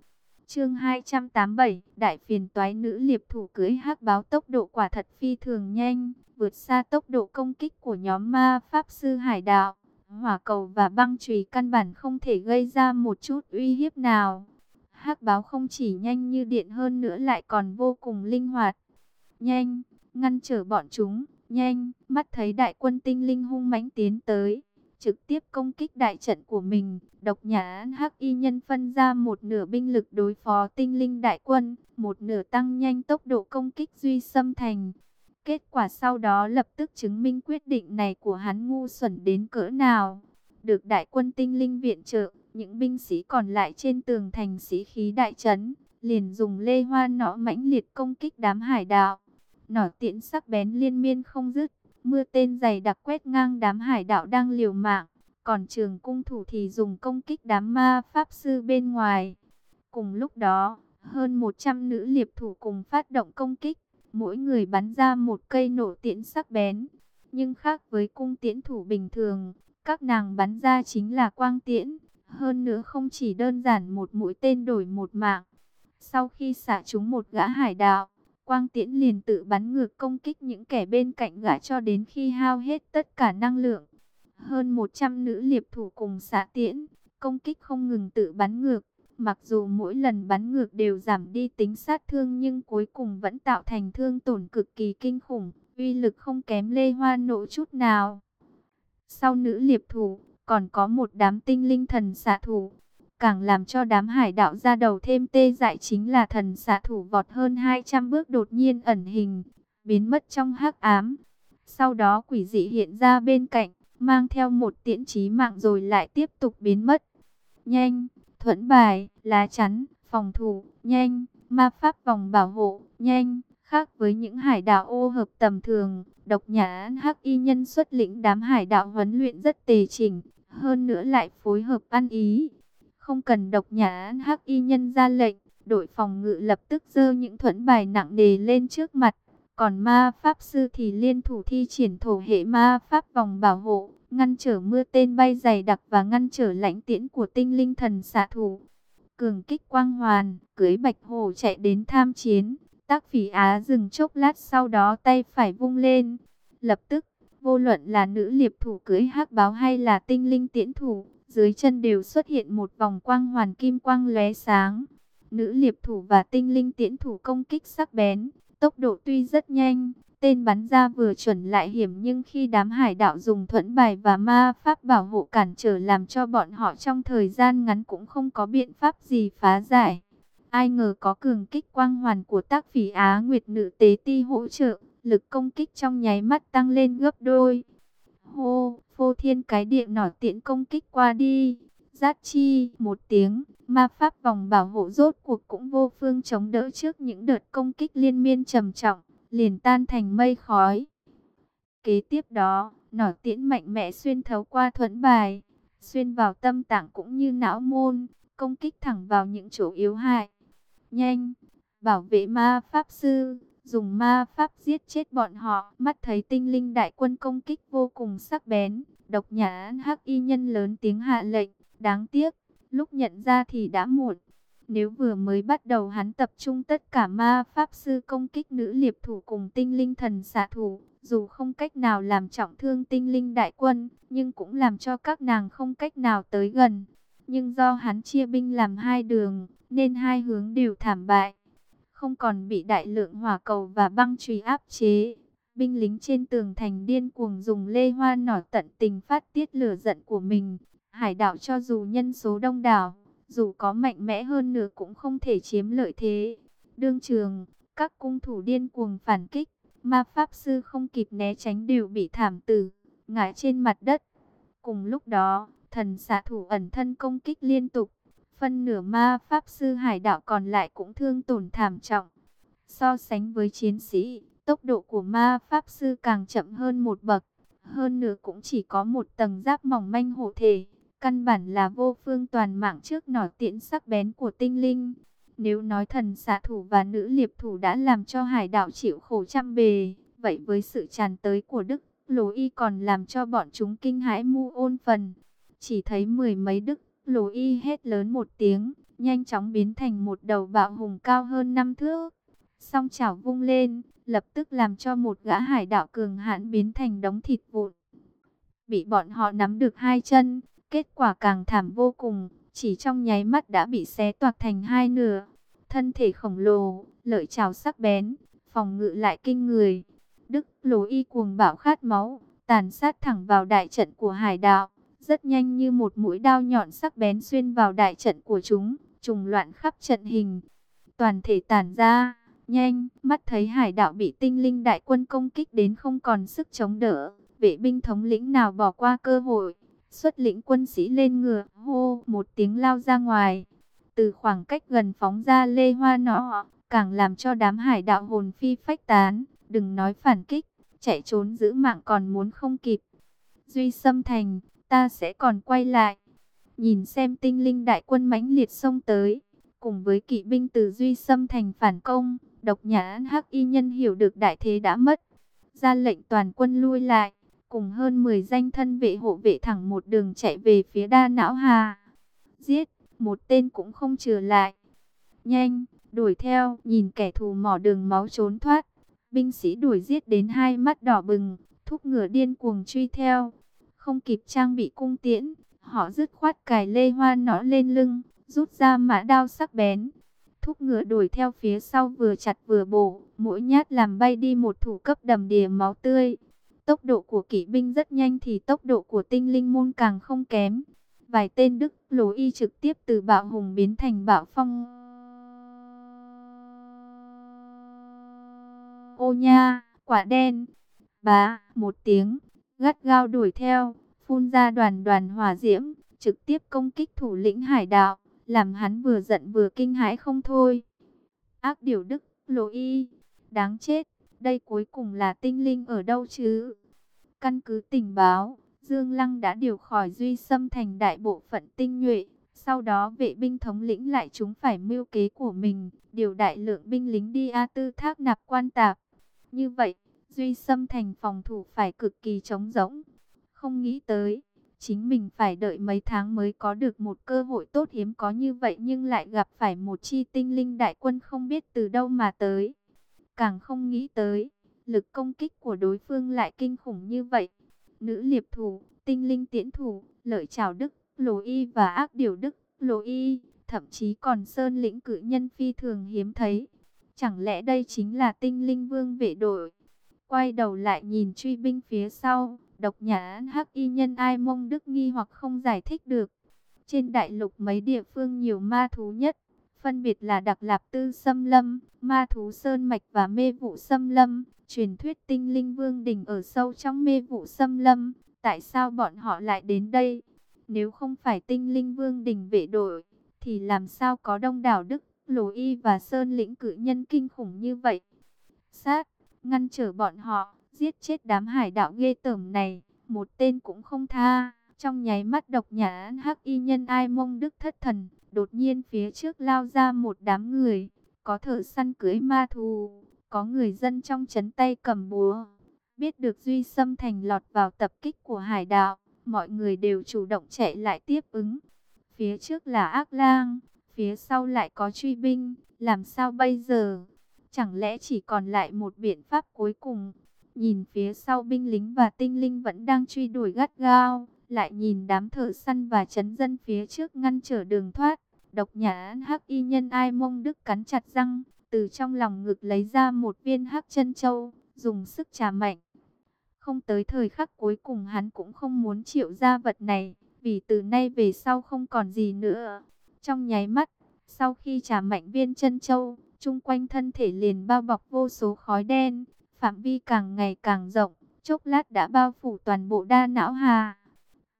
Chương 287, đại phiền toái nữ liệp thủ cưới hắc báo tốc độ quả thật phi thường nhanh, vượt xa tốc độ công kích của nhóm ma pháp sư hải đạo. Hỏa cầu và băng chùy căn bản không thể gây ra một chút uy hiếp nào. Hắc báo không chỉ nhanh như điện hơn nữa lại còn vô cùng linh hoạt. Nhanh, ngăn trở bọn chúng, nhanh, mắt thấy đại quân tinh linh hung mãnh tiến tới, trực tiếp công kích đại trận của mình. Độc nhã hắc y nhân phân ra một nửa binh lực đối phó tinh linh đại quân, một nửa tăng nhanh tốc độ công kích duy xâm thành. Kết quả sau đó lập tức chứng minh quyết định này của hắn ngu xuẩn đến cỡ nào. Được đại quân tinh linh viện trợ, những binh sĩ còn lại trên tường thành sĩ khí đại trấn, liền dùng lê hoa nọ mãnh liệt công kích đám hải đạo. Nỏ tiễn sắc bén liên miên không dứt, mưa tên dày đặc quét ngang đám hải đạo đang liều mạng. Còn trường cung thủ thì dùng công kích đám ma pháp sư bên ngoài. Cùng lúc đó, hơn 100 nữ liệp thủ cùng phát động công kích. Mỗi người bắn ra một cây nổ tiễn sắc bén. Nhưng khác với cung tiễn thủ bình thường, các nàng bắn ra chính là quang tiễn. Hơn nữa không chỉ đơn giản một mũi tên đổi một mạng. Sau khi xả chúng một gã hải đạo, quang tiễn liền tự bắn ngược công kích những kẻ bên cạnh gã cho đến khi hao hết tất cả năng lượng. Hơn 100 nữ liệp thủ cùng xạ tiễn, công kích không ngừng tự bắn ngược. Mặc dù mỗi lần bắn ngược đều giảm đi tính sát thương nhưng cuối cùng vẫn tạo thành thương tổn cực kỳ kinh khủng, uy lực không kém lê hoa nộ chút nào. Sau nữ liệp thủ, còn có một đám tinh linh thần xạ thủ. Càng làm cho đám hải đạo ra đầu thêm tê dại chính là thần xạ thủ vọt hơn 200 bước đột nhiên ẩn hình, biến mất trong hắc ám. Sau đó quỷ dị hiện ra bên cạnh, mang theo một tiễn chí mạng rồi lại tiếp tục biến mất. Nhanh, thuẫn bài, lá chắn, phòng thủ, nhanh, ma pháp vòng bảo hộ, nhanh. Khác với những hải đạo ô hợp tầm thường, độc nhã hắc y nhân xuất lĩnh đám hải đạo huấn luyện rất tề chỉnh, hơn nữa lại phối hợp ăn ý. Không cần độc nhã hắc y nhân ra lệnh, đội phòng ngự lập tức dơ những thuẫn bài nặng nề lên trước mặt. Còn ma pháp sư thì liên thủ thi triển thổ hệ ma pháp vòng bảo hộ, ngăn trở mưa tên bay dày đặc và ngăn trở lãnh tiễn của tinh linh thần xạ thủ. Cường kích quang hoàn, cưới bạch hổ chạy đến tham chiến. Tác phỉ á dừng chốc lát sau đó tay phải vung lên. Lập tức, vô luận là nữ liệp thủ cưới hắc báo hay là tinh linh tiễn thủ, dưới chân đều xuất hiện một vòng quang hoàn kim quang lóe sáng. Nữ liệp thủ và tinh linh tiễn thủ công kích sắc bén, tốc độ tuy rất nhanh, tên bắn ra vừa chuẩn lại hiểm nhưng khi đám hải đạo dùng thuẫn bài và ma pháp bảo hộ cản trở làm cho bọn họ trong thời gian ngắn cũng không có biện pháp gì phá giải. Ai ngờ có cường kích quang hoàn của tác phỉ Á Nguyệt Nữ Tế Ti hỗ trợ, lực công kích trong nháy mắt tăng lên gấp đôi. Hô, phô thiên cái điện nỏ tiện công kích qua đi. Giác chi, một tiếng, ma pháp vòng bảo hộ rốt cuộc cũng vô phương chống đỡ trước những đợt công kích liên miên trầm trọng, liền tan thành mây khói. Kế tiếp đó, nỏ tiễn mạnh mẽ xuyên thấu qua thuẫn bài, xuyên vào tâm tạng cũng như não môn, công kích thẳng vào những chỗ yếu hại. Nhanh, bảo vệ ma pháp sư, dùng ma pháp giết chết bọn họ. Mắt thấy tinh linh đại quân công kích vô cùng sắc bén, độc nhã hắc y nhân lớn tiếng hạ lệnh. Đáng tiếc, lúc nhận ra thì đã muộn. Nếu vừa mới bắt đầu hắn tập trung tất cả ma pháp sư công kích nữ liệp thủ cùng tinh linh thần xạ thủ, dù không cách nào làm trọng thương tinh linh đại quân, nhưng cũng làm cho các nàng không cách nào tới gần. Nhưng do hắn chia binh làm hai đường, nên hai hướng đều thảm bại. Không còn bị đại lượng hỏa cầu và băng truy áp chế. Binh lính trên tường thành điên cuồng dùng lê hoa nỏ tận tình phát tiết lửa giận của mình. Hải đảo cho dù nhân số đông đảo, dù có mạnh mẽ hơn nữa cũng không thể chiếm lợi thế. Đương trường, các cung thủ điên cuồng phản kích, ma pháp sư không kịp né tránh đều bị thảm tử, ngã trên mặt đất. Cùng lúc đó, thần xạ thủ ẩn thân công kích liên tục, phân nửa ma pháp sư hải đạo còn lại cũng thương tổn thảm trọng. So sánh với chiến sĩ, tốc độ của ma pháp sư càng chậm hơn một bậc, hơn nữa cũng chỉ có một tầng giáp mỏng manh hộ thể. Căn bản là vô phương toàn mạng trước nỏ tiễn sắc bén của tinh linh. Nếu nói thần xạ thủ và nữ liệp thủ đã làm cho hải đảo chịu khổ trăm bề, vậy với sự tràn tới của Đức, Lỗ Y còn làm cho bọn chúng kinh hãi mu ôn phần. Chỉ thấy mười mấy Đức, Lỗ Y hét lớn một tiếng, nhanh chóng biến thành một đầu bạo hùng cao hơn năm thước. Song chảo vung lên, lập tức làm cho một gã hải đảo cường hãn biến thành đống thịt vụn. Bị bọn họ nắm được hai chân, Kết quả càng thảm vô cùng, chỉ trong nháy mắt đã bị xé toạc thành hai nửa. Thân thể khổng lồ, lợi trào sắc bén, phòng ngự lại kinh người. Đức lố y cuồng bạo khát máu, tàn sát thẳng vào đại trận của hải đạo. Rất nhanh như một mũi đao nhọn sắc bén xuyên vào đại trận của chúng, trùng loạn khắp trận hình. Toàn thể tàn ra, nhanh, mắt thấy hải đạo bị tinh linh đại quân công kích đến không còn sức chống đỡ. Vệ binh thống lĩnh nào bỏ qua cơ hội, xuất lĩnh quân sĩ lên ngựa, hô một tiếng lao ra ngoài. Từ khoảng cách gần phóng ra lê hoa nọ, càng làm cho đám hải đạo hồn phi phách tán, đừng nói phản kích, chạy trốn giữ mạng còn muốn không kịp. Duy xâm thành, ta sẽ còn quay lại. Nhìn xem tinh linh đại quân mãnh liệt xông tới, cùng với kỵ binh từ Duy xâm thành phản công, độc nhã hắc y nhân hiểu được đại thế đã mất. Ra lệnh toàn quân lui lại cùng hơn 10 danh thân vệ hộ vệ thẳng một đường chạy về phía đa não hà. Giết, một tên cũng không trừ lại. Nhanh, đuổi theo, nhìn kẻ thù mỏ đường máu trốn thoát. Binh sĩ đuổi giết đến hai mắt đỏ bừng, thúc ngựa điên cuồng truy theo. Không kịp trang bị cung tiễn, họ dứt khoát cài lê hoa nỏ lên lưng, rút ra mã đao sắc bén. Thúc ngựa đuổi theo phía sau vừa chặt vừa bổ, mỗi nhát làm bay đi một thủ cấp đầm đìa máu tươi. Tốc độ của kỵ binh rất nhanh thì tốc độ của tinh linh môn càng không kém. Vài tên Đức lô y trực tiếp từ bạo hùng biến thành bạo phong. Ô nha, quả đen. Bá, một tiếng, gắt gao đuổi theo, phun ra đoàn đoàn hỏa diễm, trực tiếp công kích thủ lĩnh hải đạo, làm hắn vừa giận vừa kinh hãi không thôi. Ác điều Đức, lô y, đáng chết. Đây cuối cùng là tinh linh ở đâu chứ? Căn cứ tình báo, Dương Lăng đã điều khỏi Duy xâm thành đại bộ phận tinh nhuệ. Sau đó vệ binh thống lĩnh lại chúng phải mưu kế của mình, điều đại lượng binh lính đi A Tư Thác nạp quan tạp. Như vậy, Duy Sâm thành phòng thủ phải cực kỳ trống rỗng. Không nghĩ tới, chính mình phải đợi mấy tháng mới có được một cơ hội tốt hiếm có như vậy nhưng lại gặp phải một chi tinh linh đại quân không biết từ đâu mà tới. Càng không nghĩ tới, lực công kích của đối phương lại kinh khủng như vậy. Nữ liệp thủ, tinh linh tiễn thủ, lợi trào đức, lồ y và ác điều đức, lồ y, thậm chí còn sơn lĩnh cử nhân phi thường hiếm thấy. Chẳng lẽ đây chính là tinh linh vương vệ đội? Quay đầu lại nhìn truy binh phía sau, độc nhã hắc y nhân ai mông đức nghi hoặc không giải thích được. Trên đại lục mấy địa phương nhiều ma thú nhất, phân biệt là Đặc Lạp Tư xâm Lâm, Ma Thú Sơn Mạch và Mê Vụ xâm Lâm. Truyền thuyết tinh linh vương đỉnh ở sâu trong mê vụ xâm Lâm, tại sao bọn họ lại đến đây? Nếu không phải tinh linh vương đỉnh vệ đội, thì làm sao có đông đảo Đức, Lồ Y và Sơn lĩnh cử nhân kinh khủng như vậy? Sát, ngăn trở bọn họ, giết chết đám hải đạo ghê tởm này, một tên cũng không tha. Trong nháy mắt độc nhã hắc y nhân ai mông đức thất thần, Đột nhiên phía trước lao ra một đám người, có thợ săn cưới ma thù, có người dân trong chấn tay cầm búa. Biết được Duy Sâm Thành lọt vào tập kích của hải đạo, mọi người đều chủ động chạy lại tiếp ứng. Phía trước là ác lang, phía sau lại có truy binh, làm sao bây giờ? Chẳng lẽ chỉ còn lại một biện pháp cuối cùng? Nhìn phía sau binh lính và tinh linh vẫn đang truy đuổi gắt gao, lại nhìn đám thợ săn và chấn dân phía trước ngăn trở đường thoát. Độc nhã hắc y nhân ai mông đức cắn chặt răng, từ trong lòng ngực lấy ra một viên hắc chân châu, dùng sức trà mạnh. Không tới thời khắc cuối cùng hắn cũng không muốn chịu ra vật này, vì từ nay về sau không còn gì nữa. Trong nháy mắt, sau khi trà mạnh viên chân châu, chung quanh thân thể liền bao bọc vô số khói đen, phạm vi càng ngày càng rộng, chốc lát đã bao phủ toàn bộ đa não hà.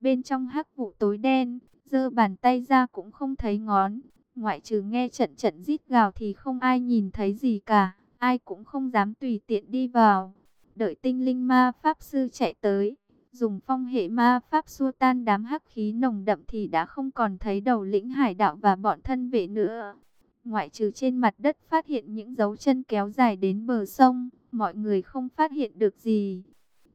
Bên trong hắc vụ tối đen, giơ bàn tay ra cũng không thấy ngón, ngoại trừ nghe trận trận rít gào thì không ai nhìn thấy gì cả, ai cũng không dám tùy tiện đi vào. Đợi tinh linh ma pháp sư chạy tới, dùng phong hệ ma pháp xua tan đám hắc khí nồng đậm thì đã không còn thấy đầu lĩnh hải đạo và bọn thân vệ nữa. Ngoại trừ trên mặt đất phát hiện những dấu chân kéo dài đến bờ sông, mọi người không phát hiện được gì.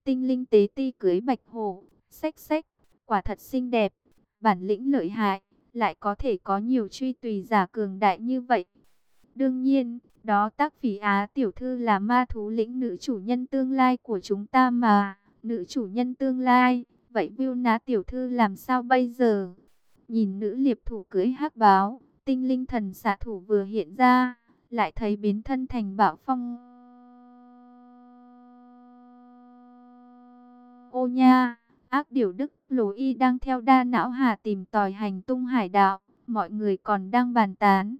Tinh linh tế ti cưới bạch hổ, xách xách, quả thật xinh đẹp, bản lĩnh lợi hại, lại có thể có nhiều truy tùy giả cường đại như vậy. Đương nhiên, đó tác phỉ Á tiểu thư là ma thú lĩnh nữ chủ nhân tương lai của chúng ta mà, nữ chủ nhân tương lai, vậy Viu Ná tiểu thư làm sao bây giờ? Nhìn nữ liệp thủ cưới hắc báo, tinh linh thần xạ thủ vừa hiện ra, lại thấy biến thân thành bạo phong. Ô nha, ác điều đức lồ y đang theo đa não hà tìm tòi hành tung hải đạo, mọi người còn đang bàn tán.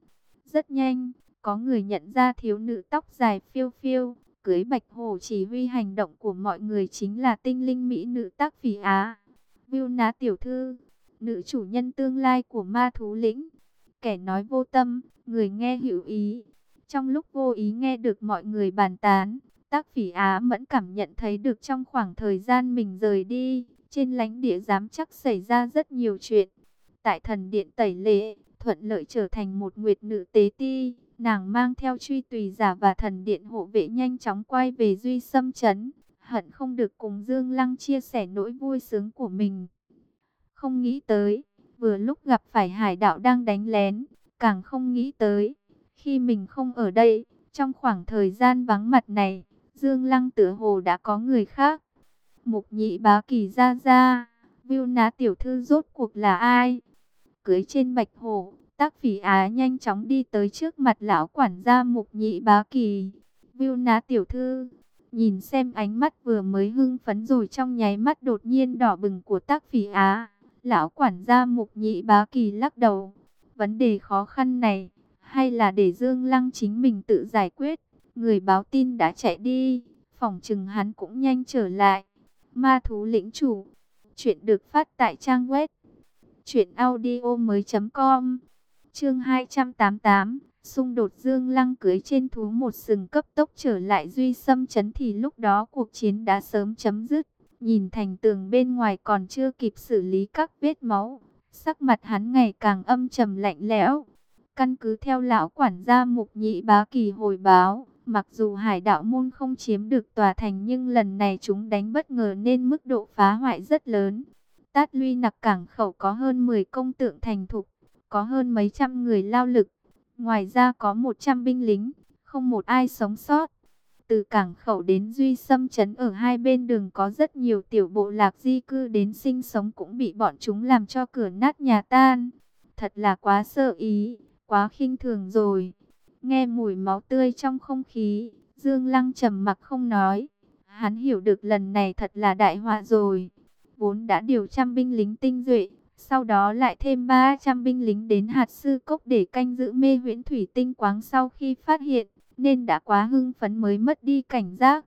Rất nhanh, có người nhận ra thiếu nữ tóc dài phiêu phiêu, cưới bạch hồ chỉ huy hành động của mọi người chính là tinh linh mỹ nữ tác phỉ Á. Viu ná tiểu thư, nữ chủ nhân tương lai của ma thú lĩnh. Kẻ nói vô tâm, người nghe hữu ý. Trong lúc vô ý nghe được mọi người bàn tán, tác phỉ Á mẫn cảm nhận thấy được trong khoảng thời gian mình rời đi, trên lãnh địa dám chắc xảy ra rất nhiều chuyện. Tại thần điện tẩy lệ, thuận lợi trở thành một nguyệt nữ tế ti, nàng mang theo truy tùy giả và thần điện hộ vệ nhanh chóng quay về Duy Sâm Trấn, hận không được cùng Dương Lăng chia sẻ nỗi vui sướng của mình. Không nghĩ tới, vừa lúc gặp phải hải đạo đang đánh lén, càng không nghĩ tới, khi mình không ở đây, trong khoảng thời gian vắng mặt này, Dương Lăng tựa hồ đã có người khác. Mục nhị bá kỳ ra ra, viu ná tiểu thư rốt cuộc là ai? Cưới trên bạch hổ, tác phỉ á nhanh chóng đi tới trước mặt lão quản gia mục nhị bá kỳ. Viu ná tiểu thư, nhìn xem ánh mắt vừa mới hưng phấn rồi trong nháy mắt đột nhiên đỏ bừng của tác phỉ á. Lão quản gia mục nhị bá kỳ lắc đầu. Vấn đề khó khăn này, hay là để Dương Lăng chính mình tự giải quyết? Người báo tin đã chạy đi, phòng trừng hắn cũng nhanh trở lại. Ma thú lĩnh chủ. Chuyện được phát tại trang web. Chuyện audio mới com. Chương 288. Xung đột dương lăng cưới trên thú một sừng cấp tốc trở lại duy xâm chấn thì lúc đó cuộc chiến đã sớm chấm dứt. Nhìn thành tường bên ngoài còn chưa kịp xử lý các vết máu. Sắc mặt hắn ngày càng âm trầm lạnh lẽo. Căn cứ theo lão quản gia mục nhị bá kỳ hồi báo, Mặc dù hải đạo môn không chiếm được tòa thành nhưng lần này chúng đánh bất ngờ nên mức độ phá hoại rất lớn. Tát Luy nặc cảng khẩu có hơn 10 công tượng thành thục, có hơn mấy trăm người lao lực. Ngoài ra có 100 binh lính, không một ai sống sót. Từ cảng khẩu đến Duy Sâm Trấn ở hai bên đường có rất nhiều tiểu bộ lạc di cư đến sinh sống cũng bị bọn chúng làm cho cửa nát nhà tan. Thật là quá sợ ý, quá khinh thường rồi. Nghe mùi máu tươi trong không khí, Dương Lăng trầm mặc không nói. Hắn hiểu được lần này thật là đại họa rồi. Vốn đã điều trăm binh lính tinh duệ, sau đó lại thêm 300 binh lính đến hạt sư cốc để canh giữ mê huyễn thủy tinh quáng sau khi phát hiện, nên đã quá hưng phấn mới mất đi cảnh giác.